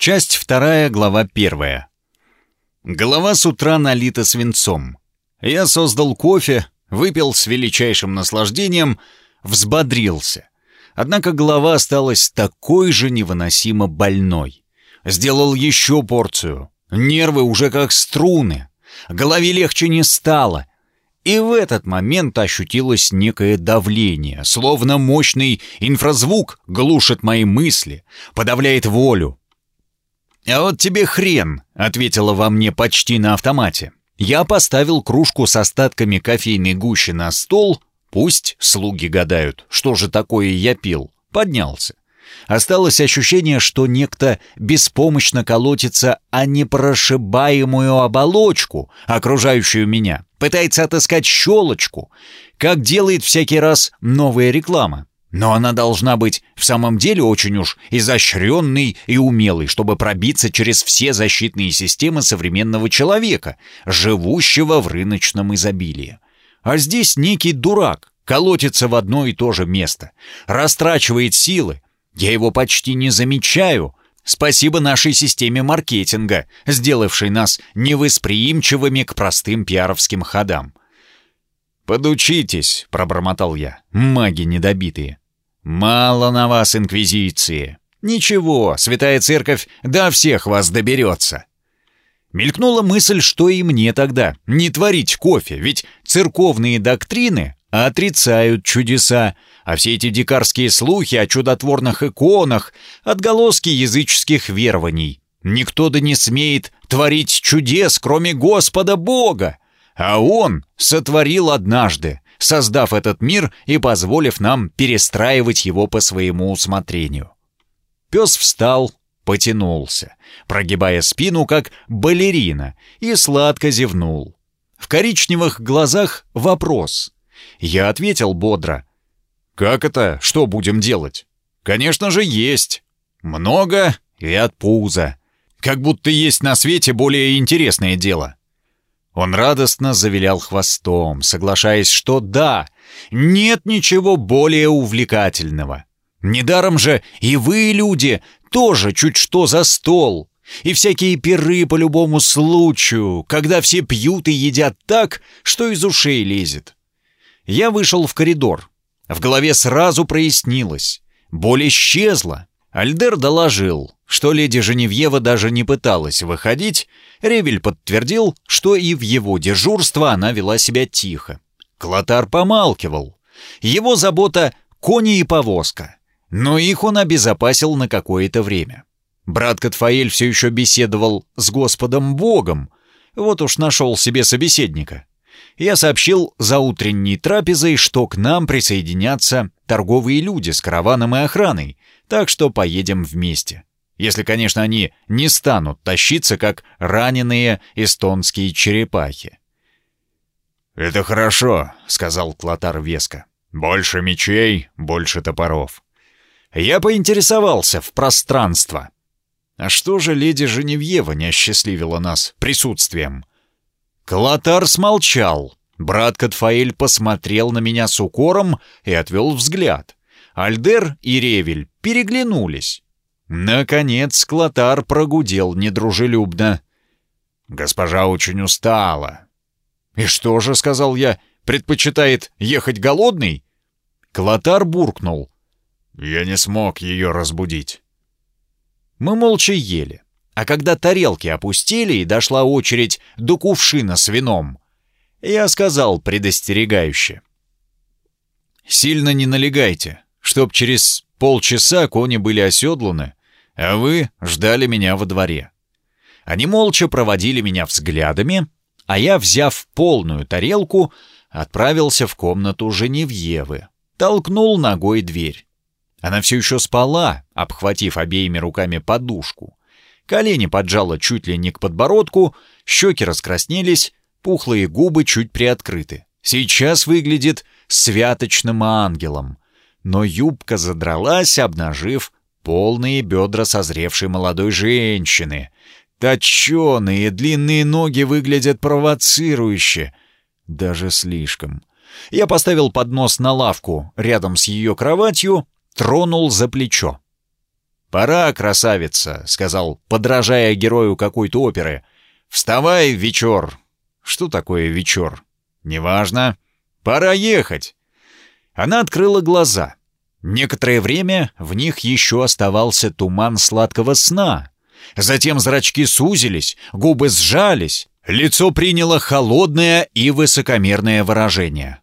Часть вторая, глава первая. Голова с утра налита свинцом. Я создал кофе, выпил с величайшим наслаждением, взбодрился. Однако голова осталась такой же невыносимо больной. Сделал еще порцию. Нервы уже как струны. Голове легче не стало. И в этот момент ощутилось некое давление, словно мощный инфразвук глушит мои мысли, подавляет волю. «А вот тебе хрен», — ответила во мне почти на автомате. Я поставил кружку с остатками кофейной гущи на стол, пусть слуги гадают, что же такое я пил, поднялся. Осталось ощущение, что некто беспомощно колотится о непрошибаемую оболочку, окружающую меня, пытается отыскать щелочку, как делает всякий раз новая реклама. Но она должна быть в самом деле очень уж изощренной и умелой, чтобы пробиться через все защитные системы современного человека, живущего в рыночном изобилии. А здесь некий дурак колотится в одно и то же место, растрачивает силы. Я его почти не замечаю. Спасибо нашей системе маркетинга, сделавшей нас невосприимчивыми к простым пиаровским ходам. «Подучитесь», — пробормотал я, — «маги недобитые». «Мало на вас инквизиции. Ничего, святая церковь до всех вас доберется». Мелькнула мысль, что и мне тогда не творить кофе, ведь церковные доктрины отрицают чудеса, а все эти дикарские слухи о чудотворных иконах — отголоски языческих верований. Никто да не смеет творить чудес, кроме Господа Бога, а Он сотворил однажды, создав этот мир и позволив нам перестраивать его по своему усмотрению. Пес встал, потянулся, прогибая спину, как балерина, и сладко зевнул. В коричневых глазах вопрос. Я ответил бодро. «Как это? Что будем делать?» «Конечно же, есть. Много и от пуза. Как будто есть на свете более интересное дело». Он радостно завилял хвостом, соглашаясь, что да, нет ничего более увлекательного. Недаром же и вы, люди, тоже чуть что за стол. И всякие пиры по любому случаю, когда все пьют и едят так, что из ушей лезет. Я вышел в коридор. В голове сразу прояснилось. Боль исчезла. Альдер доложил, что леди Женевьева даже не пыталась выходить, Ревель подтвердил, что и в его дежурство она вела себя тихо. Клотар помалкивал. Его забота — кони и повозка. Но их он обезопасил на какое-то время. Брат Катфаэль все еще беседовал с Господом Богом. Вот уж нашел себе собеседника. Я сообщил за утренней трапезой, что к нам присоединятся торговые люди с караваном и охраной, так что поедем вместе. Если, конечно, они не станут тащиться, как раненые эстонские черепахи. «Это хорошо», — сказал Клотар веско. «Больше мечей, больше топоров». Я поинтересовался в пространство. А что же леди Женевьева не осчастливила нас присутствием? Клотар смолчал. Брат Катфаэль посмотрел на меня с укором и отвел взгляд. Альдер и Ревель переглянулись. Наконец Клотар прогудел недружелюбно. «Госпожа очень устала». «И что же, — сказал я, — предпочитает ехать голодный?» Клотар буркнул. «Я не смог ее разбудить». Мы молча ели. А когда тарелки опустили и дошла очередь до кувшина с вином, я сказал предостерегающе. «Сильно не налегайте чтоб через полчаса кони были оседланы, а вы ждали меня во дворе. Они молча проводили меня взглядами, а я, взяв полную тарелку, отправился в комнату Женевьевы, толкнул ногой дверь. Она все еще спала, обхватив обеими руками подушку. Колени поджала чуть ли не к подбородку, щеки раскраснелись, пухлые губы чуть приоткрыты. Сейчас выглядит святочным ангелом, но юбка задралась, обнажив полные бедра созревшей молодой женщины. Точеные длинные ноги выглядят провоцирующе. Даже слишком. Я поставил поднос на лавку рядом с ее кроватью, тронул за плечо. «Пора, красавица», — сказал, подражая герою какой-то оперы. «Вставай, вечер». «Что такое вечер?» «Неважно. Пора ехать». Она открыла глаза. Некоторое время в них еще оставался туман сладкого сна. Затем зрачки сузились, губы сжались, лицо приняло холодное и высокомерное выражение.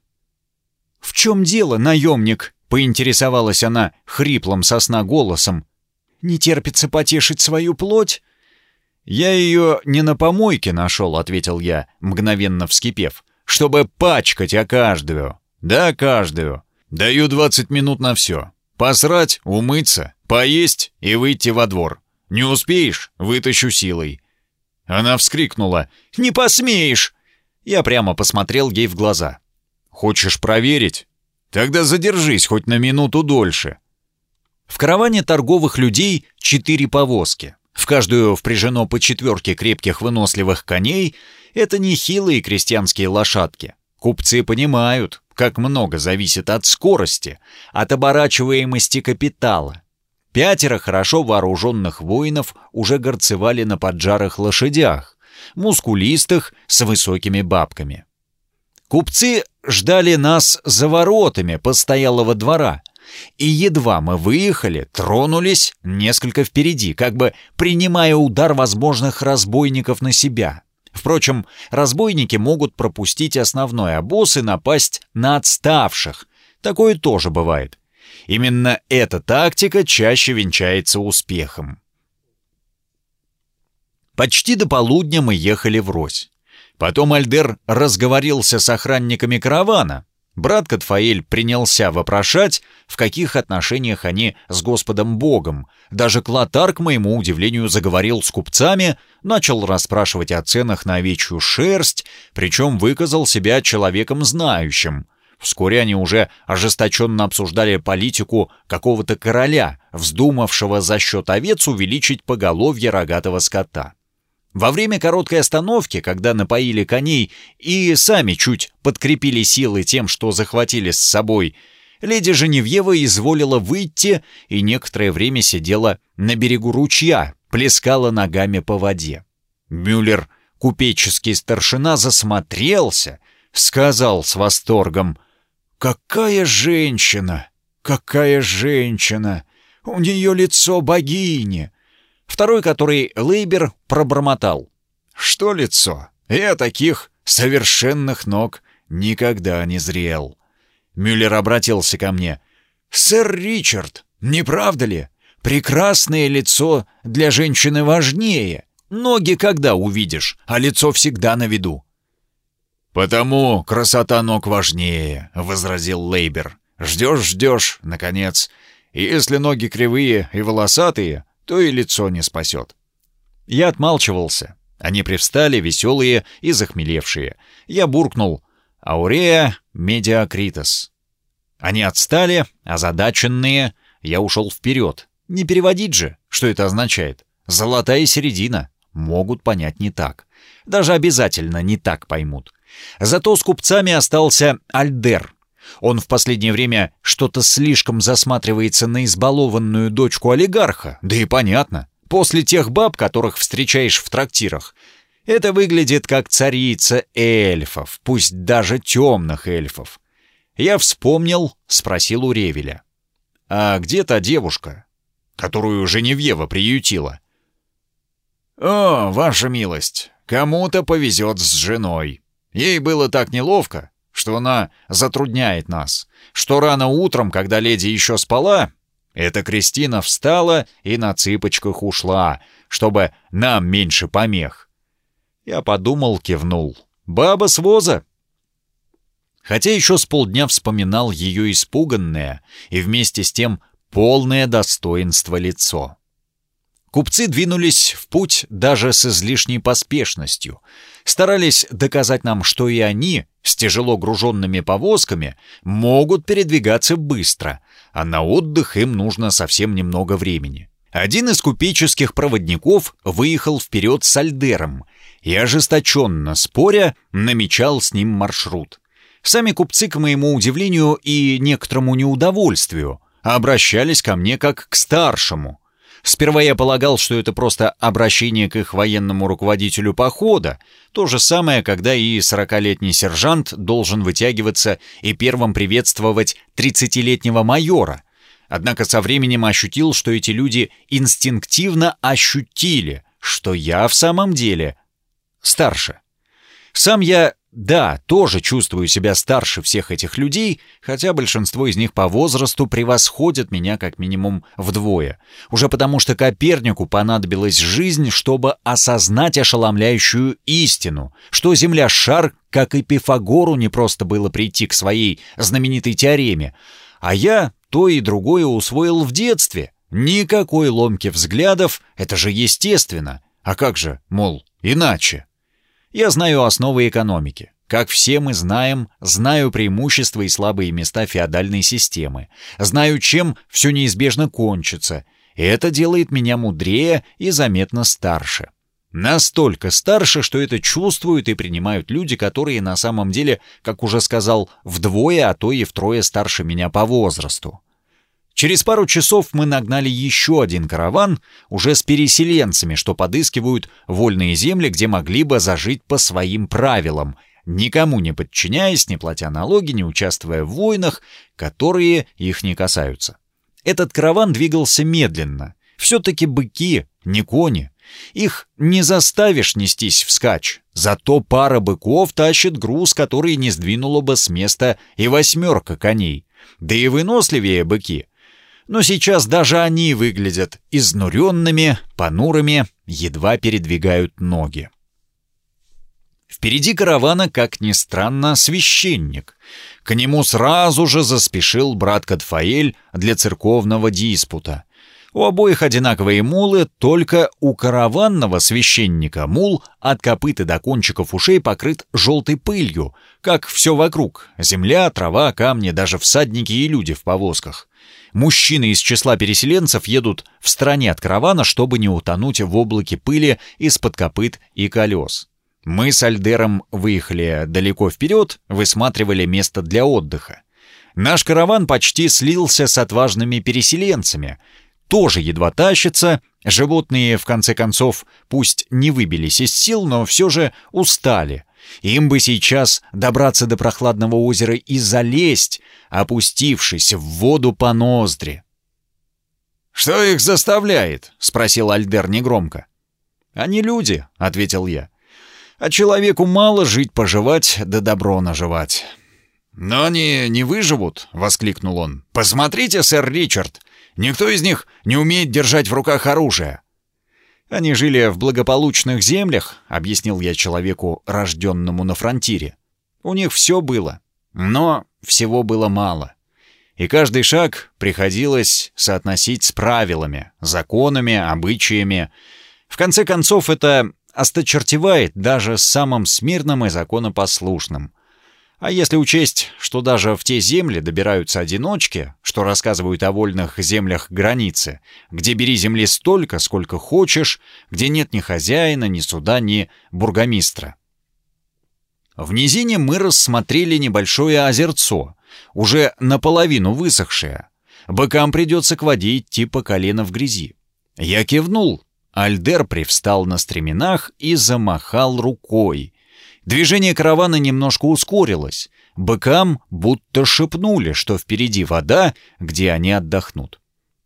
«В чем дело, наемник?» — поинтересовалась она хриплым сосна голосом. «Не терпится потешить свою плоть?» «Я ее не на помойке нашел», — ответил я, мгновенно вскипев, «чтобы пачкать о каждую. Да, каждую. Даю 20 минут на все. Посрать, умыться, поесть и выйти во двор. Не успеешь — вытащу силой». Она вскрикнула. «Не посмеешь!» Я прямо посмотрел ей в глаза. «Хочешь проверить? Тогда задержись хоть на минуту дольше». В караване торговых людей четыре повозки. В каждую впряжено по четверке крепких выносливых коней. Это не хилые крестьянские лошадки. Купцы понимают, как много зависит от скорости, от оборачиваемости капитала. Пятеро хорошо вооруженных воинов уже горцевали на поджарых лошадях, мускулистых с высокими бабками. Купцы ждали нас за воротами постоялого двора, и едва мы выехали, тронулись несколько впереди, как бы принимая удар возможных разбойников на себя. Впрочем, разбойники могут пропустить основной обоз и напасть на отставших. Такое тоже бывает. Именно эта тактика чаще венчается успехом. Почти до полудня мы ехали врозь. Потом Альдер разговорился с охранниками каравана, Брат Катфаэль принялся вопрошать, в каких отношениях они с Господом Богом. Даже Клотар, к моему удивлению, заговорил с купцами, начал расспрашивать о ценах на овечью шерсть, причем выказал себя человеком знающим. Вскоре они уже ожесточенно обсуждали политику какого-то короля, вздумавшего за счет овец увеличить поголовье рогатого скота. Во время короткой остановки, когда напоили коней и сами чуть подкрепили силы тем, что захватили с собой, леди Женевьева изволила выйти и некоторое время сидела на берегу ручья, плескала ногами по воде. Мюллер, купеческий старшина, засмотрелся, сказал с восторгом, «Какая женщина! Какая женщина! У нее лицо богини!» Второй, который Лейбер, пробормотал. «Что лицо? Я таких совершенных ног никогда не зрел». Мюллер обратился ко мне. «Сэр Ричард, не правда ли? Прекрасное лицо для женщины важнее. Ноги когда увидишь, а лицо всегда на виду». «Потому красота ног важнее», — возразил Лейбер. «Ждешь-ждешь, наконец. Если ноги кривые и волосатые, то и лицо не спасет. Я отмалчивался. Они привстали, веселые и захмелевшие. Я буркнул «Аурея медиакритос». Они отстали, озадаченные. Я ушел вперед. Не переводить же, что это означает. Золотая середина. Могут понять не так. Даже обязательно не так поймут. Зато с купцами остался Альдер. Он в последнее время что-то слишком засматривается на избалованную дочку олигарха, да и понятно. После тех баб, которых встречаешь в трактирах, это выглядит как царица эльфов, пусть даже темных эльфов. Я вспомнил, спросил у Ревеля. «А где та девушка, которую Женевьева приютила?» «О, ваша милость, кому-то повезет с женой. Ей было так неловко, что она затрудняет нас, что рано утром, когда леди еще спала, эта Кристина встала и на цыпочках ушла, чтобы нам меньше помех. Я подумал, кивнул. Баба с воза. Хотя еще с полдня вспоминал ее испуганное и вместе с тем полное достоинство лицо. Купцы двинулись в путь даже с излишней поспешностью. Старались доказать нам, что и они, с тяжело груженными повозками, могут передвигаться быстро, а на отдых им нужно совсем немного времени. Один из купеческих проводников выехал вперед с Альдером и, ожесточенно споря, намечал с ним маршрут. Сами купцы, к моему удивлению и некоторому неудовольствию, обращались ко мне как к старшему — Сперва я полагал, что это просто обращение к их военному руководителю похода. То же самое, когда и 40-летний сержант должен вытягиваться и первым приветствовать 30-летнего майора. Однако со временем ощутил, что эти люди инстинктивно ощутили, что я в самом деле старше. Сам я да, тоже чувствую себя старше всех этих людей, хотя большинство из них по возрасту превосходят меня как минимум вдвое. Уже потому что Копернику понадобилась жизнь, чтобы осознать ошеломляющую истину, что Земля — шар, как и Пифагору не просто было прийти к своей знаменитой теореме, а я то и другое усвоил в детстве. Никакой ломки взглядов, это же естественно. А как же, мол, иначе? Я знаю основы экономики. Как все мы знаем, знаю преимущества и слабые места феодальной системы. Знаю, чем все неизбежно кончится. И это делает меня мудрее и заметно старше. Настолько старше, что это чувствуют и принимают люди, которые на самом деле, как уже сказал, вдвое, а то и втрое старше меня по возрасту. Через пару часов мы нагнали еще один караван, уже с переселенцами, что подыскивают вольные земли, где могли бы зажить по своим правилам, никому не подчиняясь, не платя налоги, не участвуя в войнах, которые их не касаются. Этот караван двигался медленно. Все-таки быки, не кони. Их не заставишь нестись вскачь. Зато пара быков тащит груз, который не сдвинула бы с места и восьмерка коней. Да и выносливее быки — но сейчас даже они выглядят изнуренными, понурыми, едва передвигают ноги. Впереди каравана, как ни странно, священник. К нему сразу же заспешил брат Катфаэль для церковного диспута. У обоих одинаковые мулы, только у караванного священника мул от копыта до кончиков ушей покрыт желтой пылью, как все вокруг — земля, трава, камни, даже всадники и люди в повозках. Мужчины из числа переселенцев едут в стороне от каравана, чтобы не утонуть в облаке пыли из-под копыт и колес. Мы с Альдером выехали далеко вперед, высматривали место для отдыха. Наш караван почти слился с отважными переселенцами. Тоже едва тащится, животные, в конце концов, пусть не выбились из сил, но все же устали. Им бы сейчас добраться до прохладного озера и залезть, опустившись в воду по ноздри. «Что их заставляет?» — спросил Альдер негромко. «Они люди», — ответил я. «А человеку мало жить-поживать, да добро наживать». «Но они не выживут», — воскликнул он. «Посмотрите, сэр Ричард, никто из них не умеет держать в руках оружие». «Они жили в благополучных землях», — объяснил я человеку, рожденному на фронтире. «У них все было, но всего было мало. И каждый шаг приходилось соотносить с правилами, законами, обычаями. В конце концов, это осточертевает даже самым смирным и законопослушным. А если учесть, что даже в те земли добираются одиночки, что рассказывают о вольных землях границы, где бери земли столько, сколько хочешь, где нет ни хозяина, ни суда, ни бургомистра. В низине мы рассмотрели небольшое озерцо, уже наполовину высохшее. Быкам придется к воде идти по колено в грязи. Я кивнул. Альдер привстал на стременах и замахал рукой. Движение каравана немножко ускорилось. Быкам будто шепнули, что впереди вода, где они отдохнут.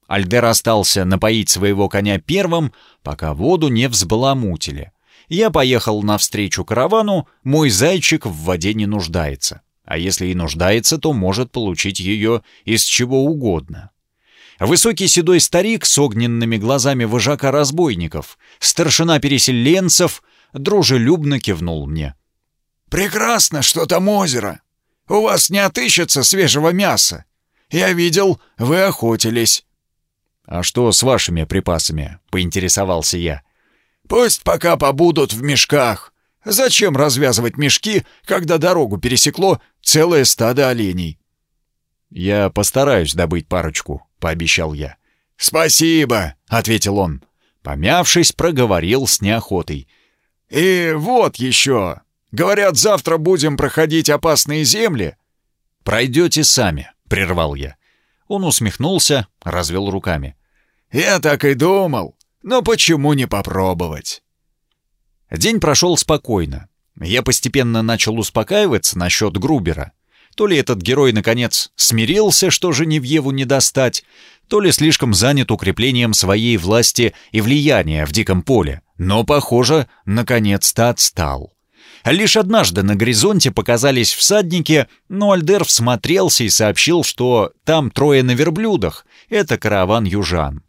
Альдер остался напоить своего коня первым, пока воду не взбаламутили. Я поехал навстречу каравану, мой зайчик в воде не нуждается. А если и нуждается, то может получить ее из чего угодно. Высокий седой старик с огненными глазами вожака разбойников, старшина переселенцев, дружелюбно кивнул мне. «Прекрасно, что там озеро. У вас не отыщется свежего мяса. Я видел, вы охотились». «А что с вашими припасами?» — поинтересовался я. Пусть пока побудут в мешках. Зачем развязывать мешки, когда дорогу пересекло целое стадо оленей? Я постараюсь добыть парочку, пообещал я. Спасибо, ответил он. Помявшись, проговорил с неохотой. И вот еще. Говорят, завтра будем проходить опасные земли. Пройдете сами, прервал я. Он усмехнулся, развел руками. «Я так и думал. Но почему не попробовать?» День прошел спокойно. Я постепенно начал успокаиваться насчет Грубера. То ли этот герой, наконец, смирился, что Женевьеву не достать, то ли слишком занят укреплением своей власти и влияния в диком поле, но, похоже, наконец-то отстал. Лишь однажды на горизонте показались всадники, но Альдер всмотрелся и сообщил, что там трое на верблюдах. Это караван южан.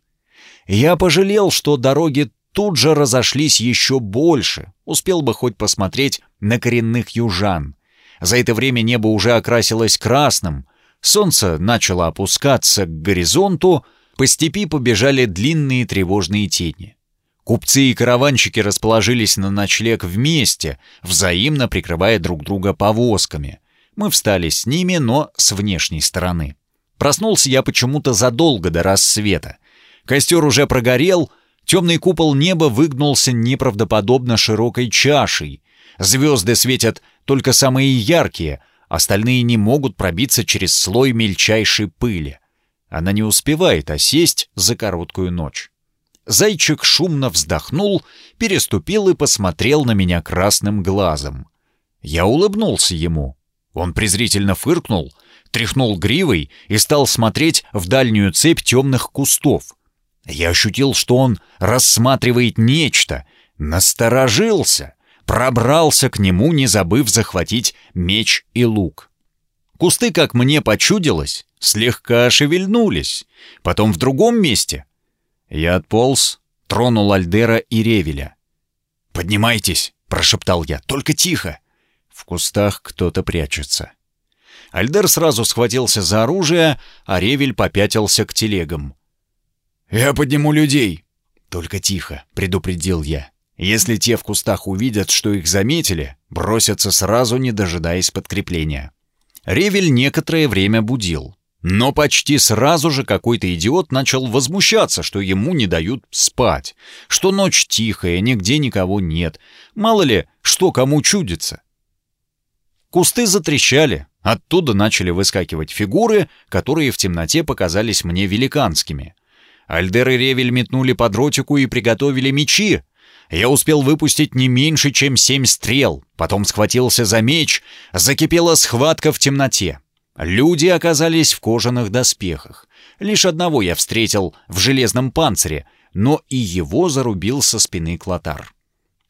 Я пожалел, что дороги тут же разошлись еще больше. Успел бы хоть посмотреть на коренных южан. За это время небо уже окрасилось красным. Солнце начало опускаться к горизонту, по степи побежали длинные тревожные тени. Купцы и караванщики расположились на ночлег вместе, взаимно прикрывая друг друга повозками. Мы встали с ними, но с внешней стороны. Проснулся я почему-то задолго до рассвета. Костер уже прогорел, темный купол неба выгнулся неправдоподобно широкой чашей. Звезды светят только самые яркие, остальные не могут пробиться через слой мельчайшей пыли. Она не успевает осесть за короткую ночь. Зайчик шумно вздохнул, переступил и посмотрел на меня красным глазом. Я улыбнулся ему. Он презрительно фыркнул, тряхнул гривой и стал смотреть в дальнюю цепь темных кустов. Я ощутил, что он рассматривает нечто, насторожился, пробрался к нему, не забыв захватить меч и лук. Кусты, как мне почудилось, слегка шевельнулись. Потом в другом месте я отполз, тронул Альдера и Ревеля. «Поднимайтесь!» — прошептал я. «Только тихо!» В кустах кто-то прячется. Альдер сразу схватился за оружие, а Ревель попятился к телегам. «Я подниму людей!» «Только тихо!» — предупредил я. «Если те в кустах увидят, что их заметили, бросятся сразу, не дожидаясь подкрепления». Ревель некоторое время будил. Но почти сразу же какой-то идиот начал возмущаться, что ему не дают спать, что ночь тихая, нигде никого нет. Мало ли, что кому чудится. Кусты затрещали, оттуда начали выскакивать фигуры, которые в темноте показались мне великанскими. Альдер и Ревель метнули под ротику и приготовили мечи. Я успел выпустить не меньше, чем семь стрел, потом схватился за меч, закипела схватка в темноте. Люди оказались в кожаных доспехах. Лишь одного я встретил в железном панцире, но и его зарубил со спины Клотар.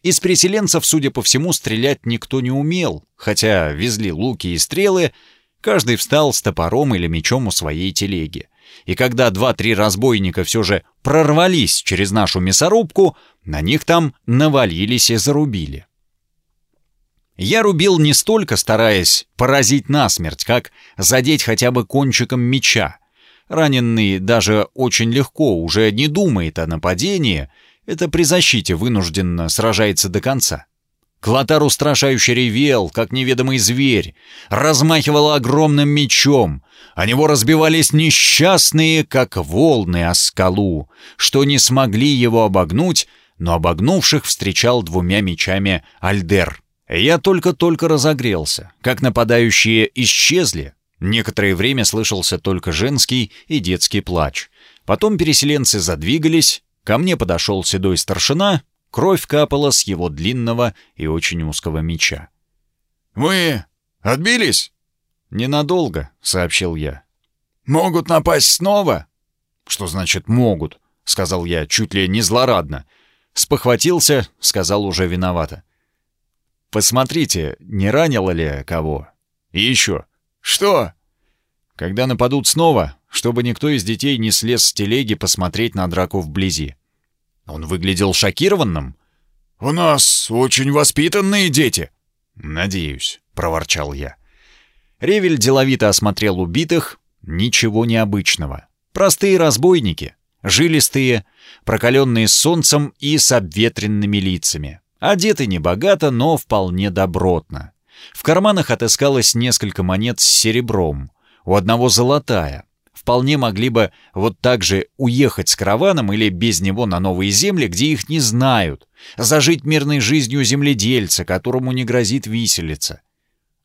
Из переселенцев, судя по всему, стрелять никто не умел, хотя везли луки и стрелы, каждый встал с топором или мечом у своей телеги. И когда два-три разбойника все же прорвались через нашу мясорубку, на них там навалились и зарубили. Я рубил не столько, стараясь поразить насмерть, как задеть хотя бы кончиком меча. Раненый даже очень легко уже не думает о нападении, это при защите вынужденно сражается до конца. Клотар устрашающе ревел, как неведомый зверь, размахивал огромным мечом, а него разбивались несчастные, как волны о скалу, что не смогли его обогнуть, но обогнувших встречал двумя мечами Альдер. Я только-только разогрелся, как нападающие исчезли. Некоторое время слышался только женский и детский плач. Потом переселенцы задвигались, ко мне подошел седой старшина, кровь капала с его длинного и очень узкого меча. «Мы отбились?» «Ненадолго», — сообщил я. «Могут напасть снова?» «Что значит «могут»?» — сказал я, чуть ли не злорадно. Спохватился, сказал уже виновато. Посмотрите, не ранило ли кого. И еще. Что? Когда нападут снова, чтобы никто из детей не слез с телеги посмотреть на драку вблизи. Он выглядел шокированным. «У нас очень воспитанные дети». «Надеюсь», — проворчал я. Ревель деловито осмотрел убитых. Ничего необычного. Простые разбойники. Жилистые, прокаленные солнцем и с обветренными лицами. Одеты небогато, но вполне добротно. В карманах отыскалось несколько монет с серебром, у одного золотая. Вполне могли бы вот так же уехать с караваном или без него на новые земли, где их не знают, зажить мирной жизнью земледельца, которому не грозит виселица.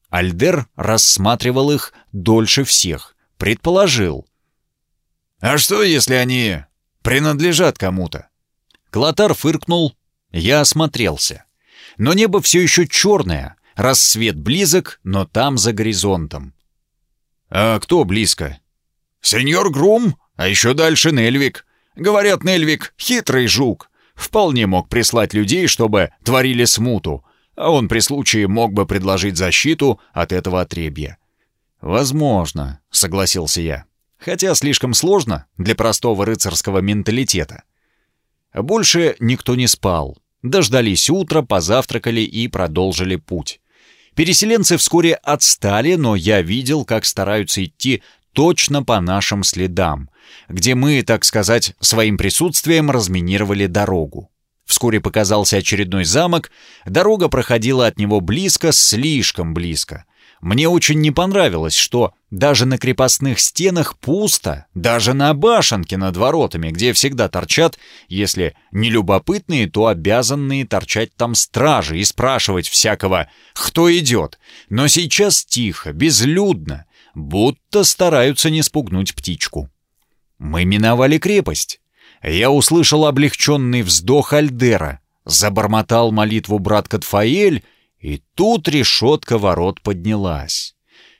Альдер рассматривал их дольше всех, предположил. «А что, если они принадлежат кому-то. Клотар фыркнул, я осмотрелся. Но небо все еще черное, рассвет близок, но там за горизонтом. «А кто близко?» «Сеньор Грум, а еще дальше Нельвик. Говорят, Нельвик — хитрый жук. Вполне мог прислать людей, чтобы творили смуту, а он при случае мог бы предложить защиту от этого отребья». «Возможно», — согласился я. «Хотя слишком сложно для простого рыцарского менталитета». Больше никто не спал. Дождались утра, позавтракали и продолжили путь. Переселенцы вскоре отстали, но я видел, как стараются идти точно по нашим следам, где мы, так сказать, своим присутствием разминировали дорогу. Вскоре показался очередной замок, дорога проходила от него близко, слишком близко. Мне очень не понравилось, что даже на крепостных стенах пусто, даже на башенке над воротами, где всегда торчат, если не любопытные, то обязанные торчать там стражи и спрашивать всякого «кто идет?». Но сейчас тихо, безлюдно, будто стараются не спугнуть птичку. Мы миновали крепость. Я услышал облегченный вздох Альдера, забормотал молитву брат Катфаэль и тут решетка ворот поднялась.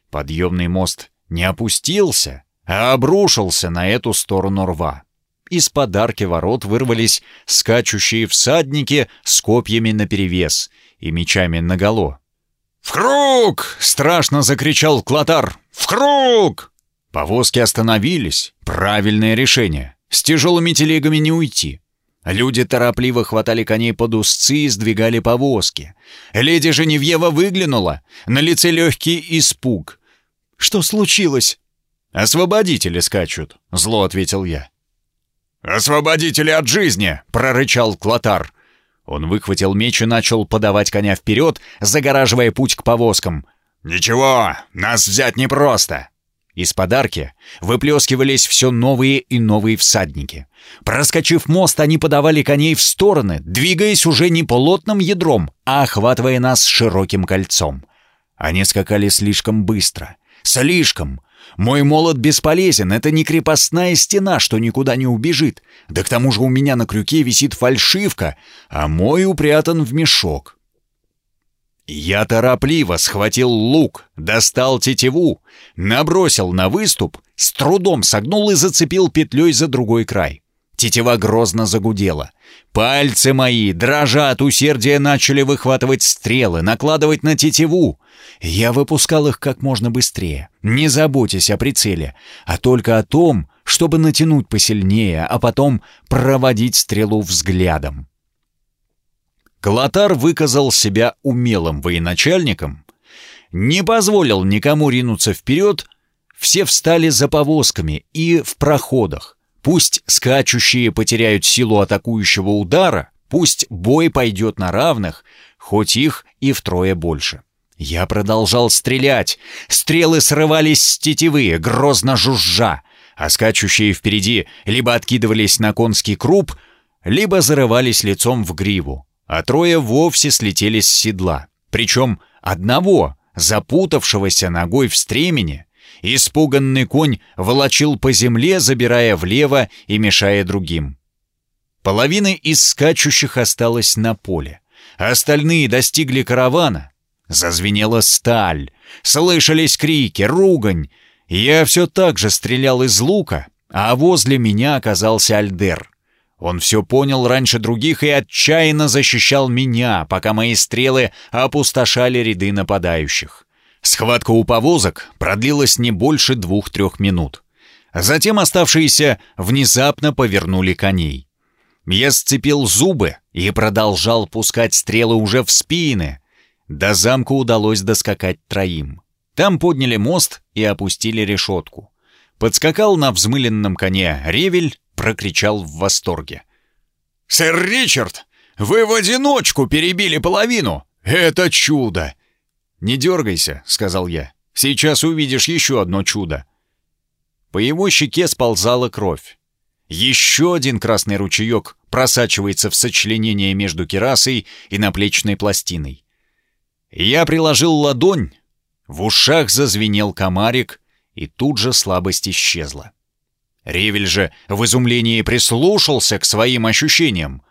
Подъемный мост не опустился, а обрушился на эту сторону рва. Из подарки ворот вырвались скачущие всадники с копьями наперевес и мечами наголо. «В круг!» — страшно закричал Клотар. «В круг!» Повозки остановились. Правильное решение. С тяжелыми телегами не уйти. Люди торопливо хватали коней под узцы и сдвигали повозки. Леди Женевьева выглянула, на лице легкий испуг. «Что случилось?» «Освободители скачут», — зло ответил я. «Освободители от жизни!» — прорычал Клотар. Он выхватил меч и начал подавать коня вперед, загораживая путь к повозкам. «Ничего, нас взять непросто. Из подарки выплескивались все новые и новые всадники. Проскочив мост, они подавали коней в стороны, двигаясь уже не полотным ядром, а охватывая нас широким кольцом. Они скакали слишком быстро. Слишком. Мой молот бесполезен, это не крепостная стена, что никуда не убежит. Да к тому же у меня на крюке висит фальшивка, а мой упрятан в мешок. Я торопливо схватил лук, достал тетиву, набросил на выступ, с трудом согнул и зацепил петлей за другой край. Тетива грозно загудела. Пальцы мои, дрожа от усердия, начали выхватывать стрелы, накладывать на тетиву. Я выпускал их как можно быстрее, не заботясь о прицеле, а только о том, чтобы натянуть посильнее, а потом проводить стрелу взглядом. Клотар выказал себя умелым военачальником, не позволил никому ринуться вперед, все встали за повозками и в проходах. Пусть скачущие потеряют силу атакующего удара, пусть бой пойдет на равных, хоть их и втрое больше. Я продолжал стрелять, стрелы срывались с тетивы, грозно жужжа, а скачущие впереди либо откидывались на конский круп, либо зарывались лицом в гриву а трое вовсе слетели с седла. Причем одного, запутавшегося ногой в стремени, испуганный конь волочил по земле, забирая влево и мешая другим. Половина из скачущих осталась на поле. Остальные достигли каравана. Зазвенела сталь. Слышались крики, ругань. Я все так же стрелял из лука, а возле меня оказался Альдер. Он все понял раньше других и отчаянно защищал меня, пока мои стрелы опустошали ряды нападающих. Схватка у повозок продлилась не больше двух-трех минут. Затем оставшиеся внезапно повернули коней. Я сцепил зубы и продолжал пускать стрелы уже в спины. До замка удалось доскакать троим. Там подняли мост и опустили решетку. Подскакал на взмыленном коне Ревель, прокричал в восторге. «Сэр Ричард, вы в одиночку перебили половину! Это чудо!» «Не дергайся», — сказал я. «Сейчас увидишь еще одно чудо». По его щеке сползала кровь. Еще один красный ручеек просачивается в сочленение между керасой и наплечной пластиной. Я приложил ладонь, в ушах зазвенел комарик, и тут же слабость исчезла. Ревель же в изумлении прислушался к своим ощущениям.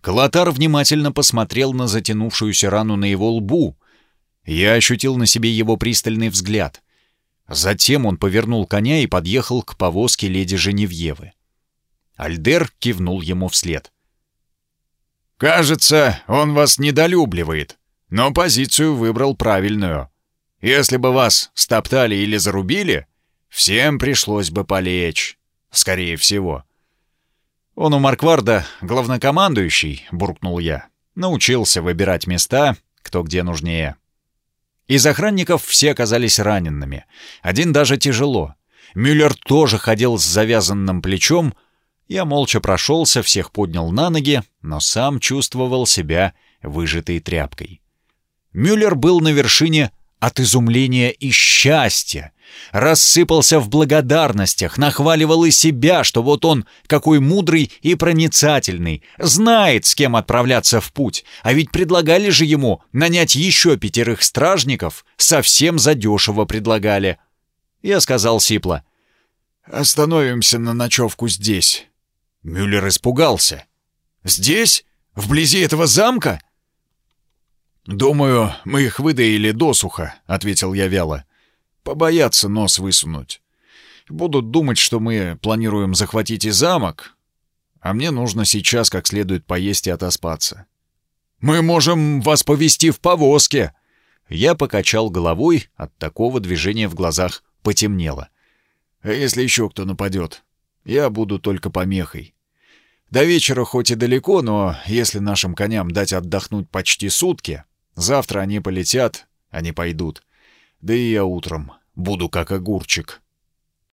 Клотар внимательно посмотрел на затянувшуюся рану на его лбу. Я ощутил на себе его пристальный взгляд. Затем он повернул коня и подъехал к повозке леди Женевьевы. Альдер кивнул ему вслед. «Кажется, он вас недолюбливает, но позицию выбрал правильную. Если бы вас стоптали или зарубили, всем пришлось бы полечь, скорее всего». «Он у Маркварда главнокомандующий», — буркнул я. «Научился выбирать места, кто где нужнее». Из охранников все оказались ранеными. Один даже тяжело. Мюллер тоже ходил с завязанным плечом. Я молча прошелся, всех поднял на ноги, но сам чувствовал себя выжатой тряпкой. Мюллер был на вершине от изумления и счастья. Рассыпался в благодарностях, нахваливал и себя, что вот он какой мудрый и проницательный, знает, с кем отправляться в путь, а ведь предлагали же ему нанять еще пятерых стражников, совсем задешево предлагали. Я сказал сипло. «Остановимся на ночевку здесь». Мюллер испугался. «Здесь? Вблизи этого замка?» «Думаю, мы их выдаили досуха», — ответил я вяло. «Побоятся нос высунуть. Будут думать, что мы планируем захватить и замок, а мне нужно сейчас как следует поесть и отоспаться». «Мы можем вас повести в повозке!» Я покачал головой, от такого движения в глазах потемнело. «А если еще кто нападет? Я буду только помехой. До вечера хоть и далеко, но если нашим коням дать отдохнуть почти сутки, Завтра они полетят, они пойдут. Да и я утром буду как огурчик.